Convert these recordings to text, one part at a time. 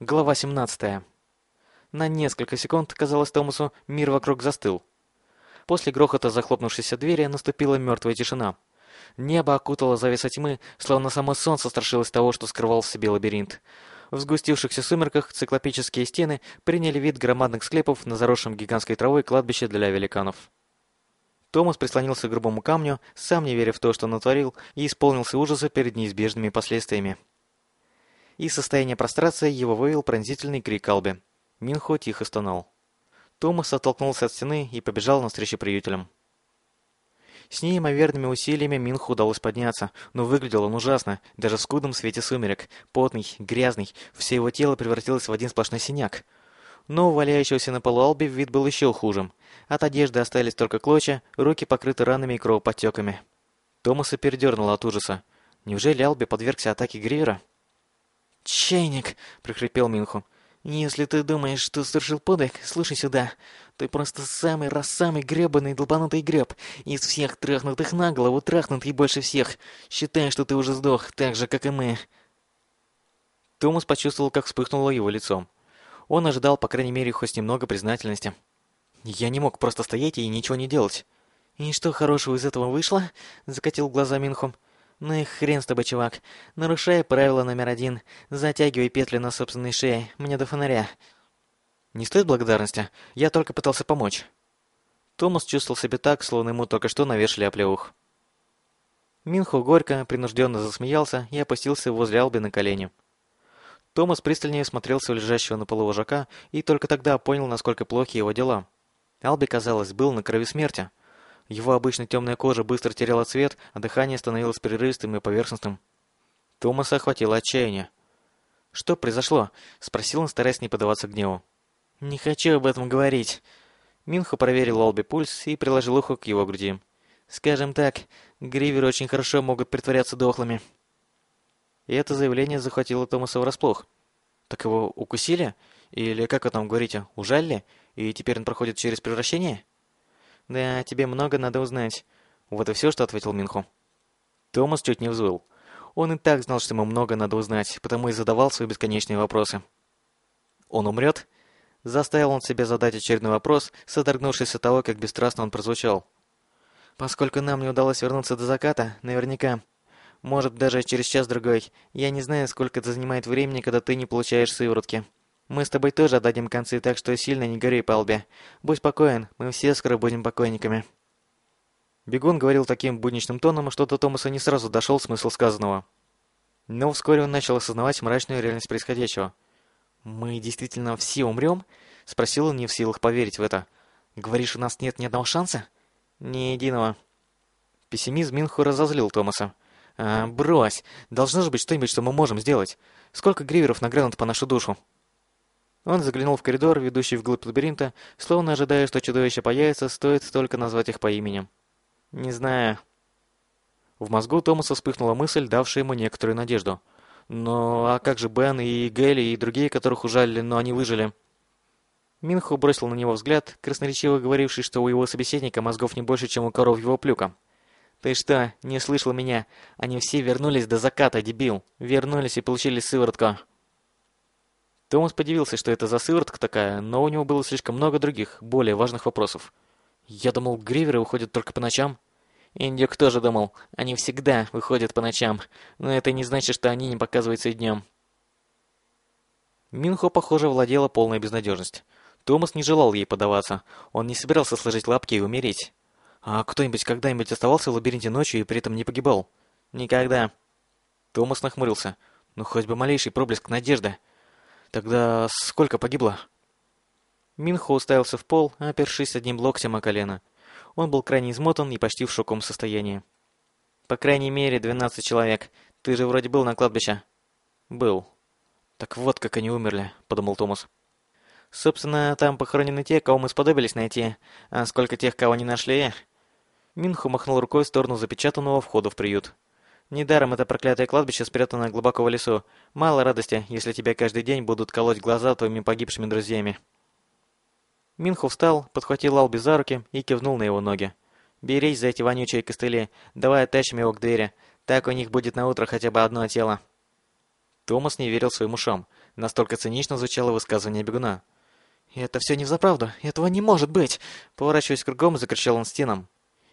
Глава 17. На несколько секунд, казалось Томасу, мир вокруг застыл. После грохота захлопнувшейся двери наступила мертвая тишина. Небо окутало завеса тьмы, словно само солнце страшилось того, что скрывал в себе лабиринт. В сгустившихся сумерках циклопические стены приняли вид громадных склепов на заросшем гигантской травой кладбище для великанов. Томас прислонился к грубому камню, сам не веря в то, что натворил, и исполнился ужаса перед неизбежными последствиями и состояние прострации его вывел пронзительный крик Алби. Минхо тихо стонал. Томас оттолкнулся от стены и побежал навстречу приютелям. С неимоверными усилиями Минху удалось подняться, но выглядел он ужасно, даже в скудном свете сумерек, потный, грязный, все его тело превратилось в один сплошной синяк. Но у валяющегося на полу Алби вид был еще хуже. От одежды остались только клочья, руки покрыты ранами и кровоподтеками. Томаса передернуло от ужаса. Неужели Алби подвергся атаке Гривера? «Чайник!» — прохрипел Минху. «Если ты думаешь, что совершил подвиг, слушай сюда. Ты просто самый раз самый гребаный долбанутый греб. Из всех трахнутых на голову трахнутый больше всех. Считай, что ты уже сдох, так же, как и мы». Томас почувствовал, как вспыхнуло его лицо. Он ожидал, по крайней мере, хоть немного признательности. «Я не мог просто стоять и ничего не делать». «И что хорошего из этого вышло?» — закатил глаза Минху. Ну и хрен с тобой, чувак. Нарушай правило номер один. Затягивай петли на собственной шее. Мне до фонаря. Не стоит благодарности. Я только пытался помочь. Томас чувствовал себя так, словно ему только что навешали оплеух. Минхо горько, принужденно засмеялся и опустился возле Алби на колени. Томас пристальнее смотрелся в лежащего на полу вожака и только тогда понял, насколько плохи его дела. Алби, казалось, был на крови смерти. Его обычно темная кожа быстро теряла цвет, а дыхание становилось прерывистым и поверхностным. Томаса охватило отчаяние. «Что произошло?» — спросил он, стараясь не поддаваться гневу. «Не хочу об этом говорить». Минхо проверил Олби пульс и приложил ухо к его груди. «Скажем так, гриверы очень хорошо могут притворяться дохлыми». И это заявление захватило Томаса врасплох. «Так его укусили? Или, как вы там говорите, ужалили? И теперь он проходит через превращение?» «Да, тебе много надо узнать». Вот и все, что ответил Минху. Томас чуть не взвыл. Он и так знал, что ему много надо узнать, потому и задавал свои бесконечные вопросы. «Он умрет?» Заставил он себя задать очередной вопрос, содрогнувшись от того, как бесстрастно он прозвучал. «Поскольку нам не удалось вернуться до заката, наверняка. Может, даже через час-другой. Я не знаю, сколько это занимает времени, когда ты не получаешь сыворотки». Мы с тобой тоже отдадим концы, так что сильно не гори по лбе. Будь спокоен, мы все скоро будем покойниками». Бегун говорил таким будничным тоном, что до Томаса не сразу дошел смысл сказанного. Но вскоре он начал осознавать мрачную реальность происходящего. «Мы действительно все умрем?» — спросил он, не в силах поверить в это. «Говоришь, у нас нет ни одного шанса?» «Ни единого». Пессимизм Минху разозлил Томаса. «А, брось! Должно же быть что-нибудь, что мы можем сделать. Сколько гриверов нагрянут по нашу душу?» Он заглянул в коридор, ведущий вглубь лабиринта, словно ожидая, что чудовище появится, стоит только назвать их по имени. «Не знаю». В мозгу Томаса вспыхнула мысль, давшая ему некоторую надежду. «Но а как же Бен и Гелли и другие, которых ужалили, но они выжили?» Минху бросил на него взгляд, красноречиво говоривший, что у его собеседника мозгов не больше, чем у коров его плюка. «Ты что, не слышал меня? Они все вернулись до заката, дебил. Вернулись и получили сыворотку». Томас подивился, что это за сыворотка такая, но у него было слишком много других, более важных вопросов. Я думал, гриверы уходят только по ночам. Индюк тоже думал, они всегда выходят по ночам, но это не значит, что они не показываются и днем. Минхо, похоже, владела полная безнадежность. Томас не желал ей поддаваться. Он не собирался сложить лапки и умереть. А кто-нибудь когда-нибудь оставался в лабиринте ночью и при этом не погибал? Никогда. Томас нахмурился. Ну, хоть бы малейший проблеск надежды. Тогда сколько погибло? Минхо уставился в пол, опершись одним локтем о колено. Он был крайне измотан и почти в шоковом состоянии. «По крайней мере, 12 человек. Ты же вроде был на кладбище». «Был». «Так вот, как они умерли», — подумал Томас. «Собственно, там похоронены те, кого мы сподобились найти. А сколько тех, кого не нашли?» Минху махнул рукой в сторону запечатанного входа в приют. Недаром это проклятое кладбище спрятано глубоко в лесу. Мало радости, если тебя каждый день будут колоть глаза твоими погибшими друзьями. Минху встал, подхватил Алби за руки и кивнул на его ноги. «Берись за эти вонючие костыли. Давай оттащим его к двери. Так у них будет на утро хотя бы одно тело». Томас не верил своим ушам. Настолько цинично звучало высказывание бегуна. «Это все не взаправду. Этого не может быть!» Поворачиваясь кругом, закричал он стенам.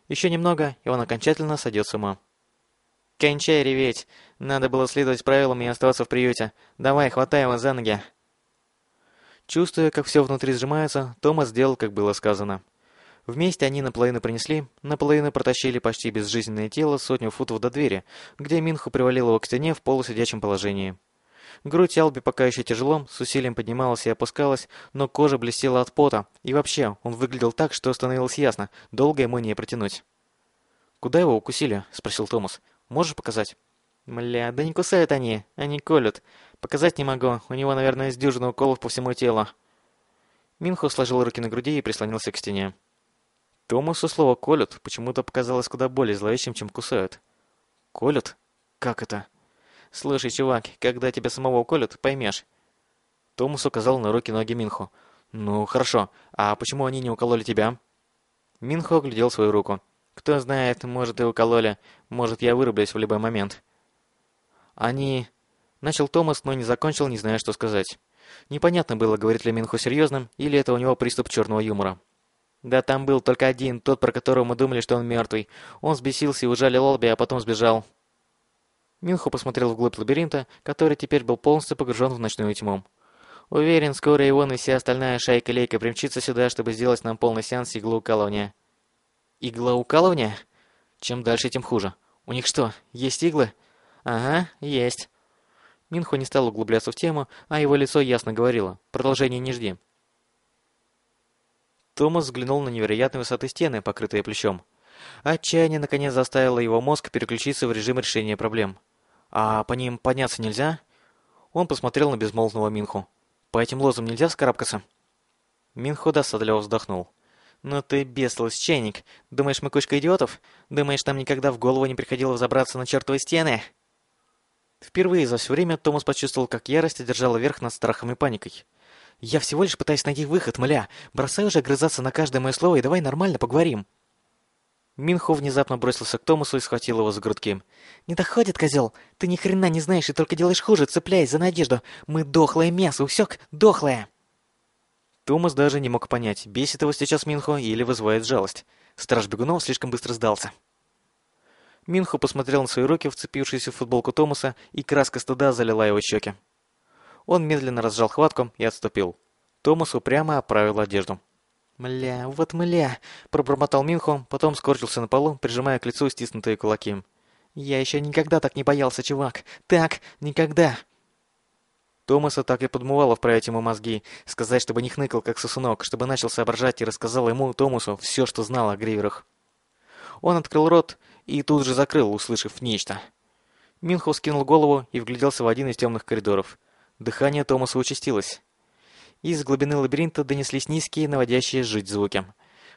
Еще немного, и он окончательно сойдет с ума. «Кончай реветь! Надо было следовать правилам и оставаться в приюте. Давай, хватай его за ноги!» Чувствуя, как все внутри сжимается, Томас сделал, как было сказано. Вместе они наполовину принесли, наполовину протащили почти безжизненное тело сотню футов до двери, где Минху привалил его к стене в полусидячем положении. Грудь Алби пока еще тяжело, с усилием поднималась и опускалась, но кожа блестела от пота, и вообще, он выглядел так, что становилось ясно, долго ему не протянуть. «Куда его укусили?» — спросил Томас. «Можешь показать?» «Мля, да не кусают они, они колют. Показать не могу, у него, наверное, с дюжины уколов по всему телу». Минху сложил руки на груди и прислонился к стене. Томасу слово «колют» почему-то показалось куда более зловещим, чем «кусают». «Колют? Как это?» «Слушай, чувак, когда тебя самого уколют, поймешь». Томас указал на руки-ноги Минху. «Ну, хорошо. А почему они не укололи тебя?» Минху оглядел свою руку. «Кто знает, может и укололи. Может, я вырублюсь в любой момент». «Они...» Начал Томас, но не закончил, не зная, что сказать. Непонятно было, говорит ли Минху серьезным, или это у него приступ черного юмора. Да там был только один, тот, про которого мы думали, что он мертвый. Он взбесился и ужалил Олби, а потом сбежал. Минхо посмотрел вглубь лабиринта, который теперь был полностью погружен в ночную тьму. Уверен, скоро и он, и вся остальная шайка-лейка примчится сюда, чтобы сделать нам полный сеанс иглоукалывания. Иглоукалывания? Чем дальше, тем хуже. У них что, есть иглы? Ага, есть. Минхо не стал углубляться в тему, а его лицо ясно говорило. Продолжение не жди. Томас взглянул на невероятной высоты стены, покрытые плечом. Отчаяние наконец заставило его мозг переключиться в режим решения проблем. «А по ним подняться нельзя?» Он посмотрел на безмолвного Минху. «По этим лозам нельзя вскарабкаться?» Минху досадливо вздохнул. «Ну ты бестолочь, чайник. Думаешь, мы кучка идиотов? Думаешь, нам никогда в голову не приходило взобраться на чертовы стены?» Впервые за все время Томас почувствовал, как ярость одержала верх над страхом и паникой. Я всего лишь пытаюсь найти выход, мля. Бросай уже огрызаться на каждое мое слово и давай нормально поговорим. Минхо внезапно бросился к Томасу и схватил его за грудки. «Не доходит, козел! Ты ни хрена не знаешь и только делаешь хуже, цепляясь за надежду! Мы дохлое мясо, усек? Дохлое!» Томас даже не мог понять, бесит его сейчас Минхо или вызывает жалость. Страж бегунов слишком быстро сдался. Минхо посмотрел на свои руки, вцепившиеся в футболку Томаса, и краска стыда залила его щеки. Он медленно разжал хватку и отступил. Томас упрямо оправил одежду. «Мля, вот мля!» – пробормотал Минхо, потом скорчился на полу, прижимая к лицу стиснутые кулаки. «Я еще никогда так не боялся, чувак! Так, никогда!» Томаса так и подмывало вправить ему мозги, сказать, чтобы не хныкал, как сосунок, чтобы начал соображать и рассказал ему, Томасу, все, что знал о гриверах. Он открыл рот и тут же закрыл, услышав нечто. Минхо скинул голову и вгляделся в один из темных коридоров. Дыхание Томаса участилось. Из глубины лабиринта донеслись низкие, наводящие жить звуки.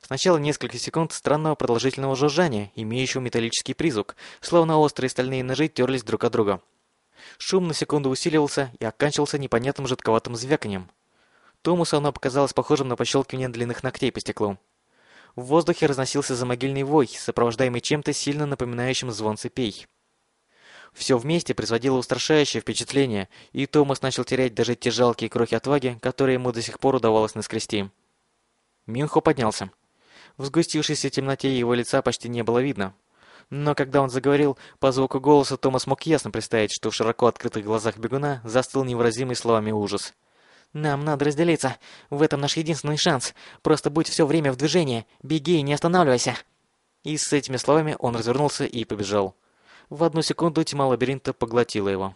Сначала несколько секунд странного продолжительного жужжания, имеющего металлический призвук, словно острые стальные ножи терлись друг от друга. Шум на секунду усиливался и оканчивался непонятным жидковатым звяканием. Томасу оно показалось похожим на пощелкивание длинных ногтей по стеклу. В воздухе разносился замогильный вой, сопровождаемый чем-то сильно напоминающим звон цепей. Все вместе производило устрашающее впечатление, и Томас начал терять даже те жалкие крохи отваги, которые ему до сих пор удавалось наскрести. Минхо поднялся. В сгустившейся темноте его лица почти не было видно. Но когда он заговорил, по звуку голоса Томас мог ясно представить, что в широко открытых глазах бегуна застыл невыразимый словами ужас. «Нам надо разделиться. В этом наш единственный шанс. Просто будь все время в движении. Беги и не останавливайся». И с этими словами он развернулся и побежал. В одну секунду тьма лабиринта поглотила его.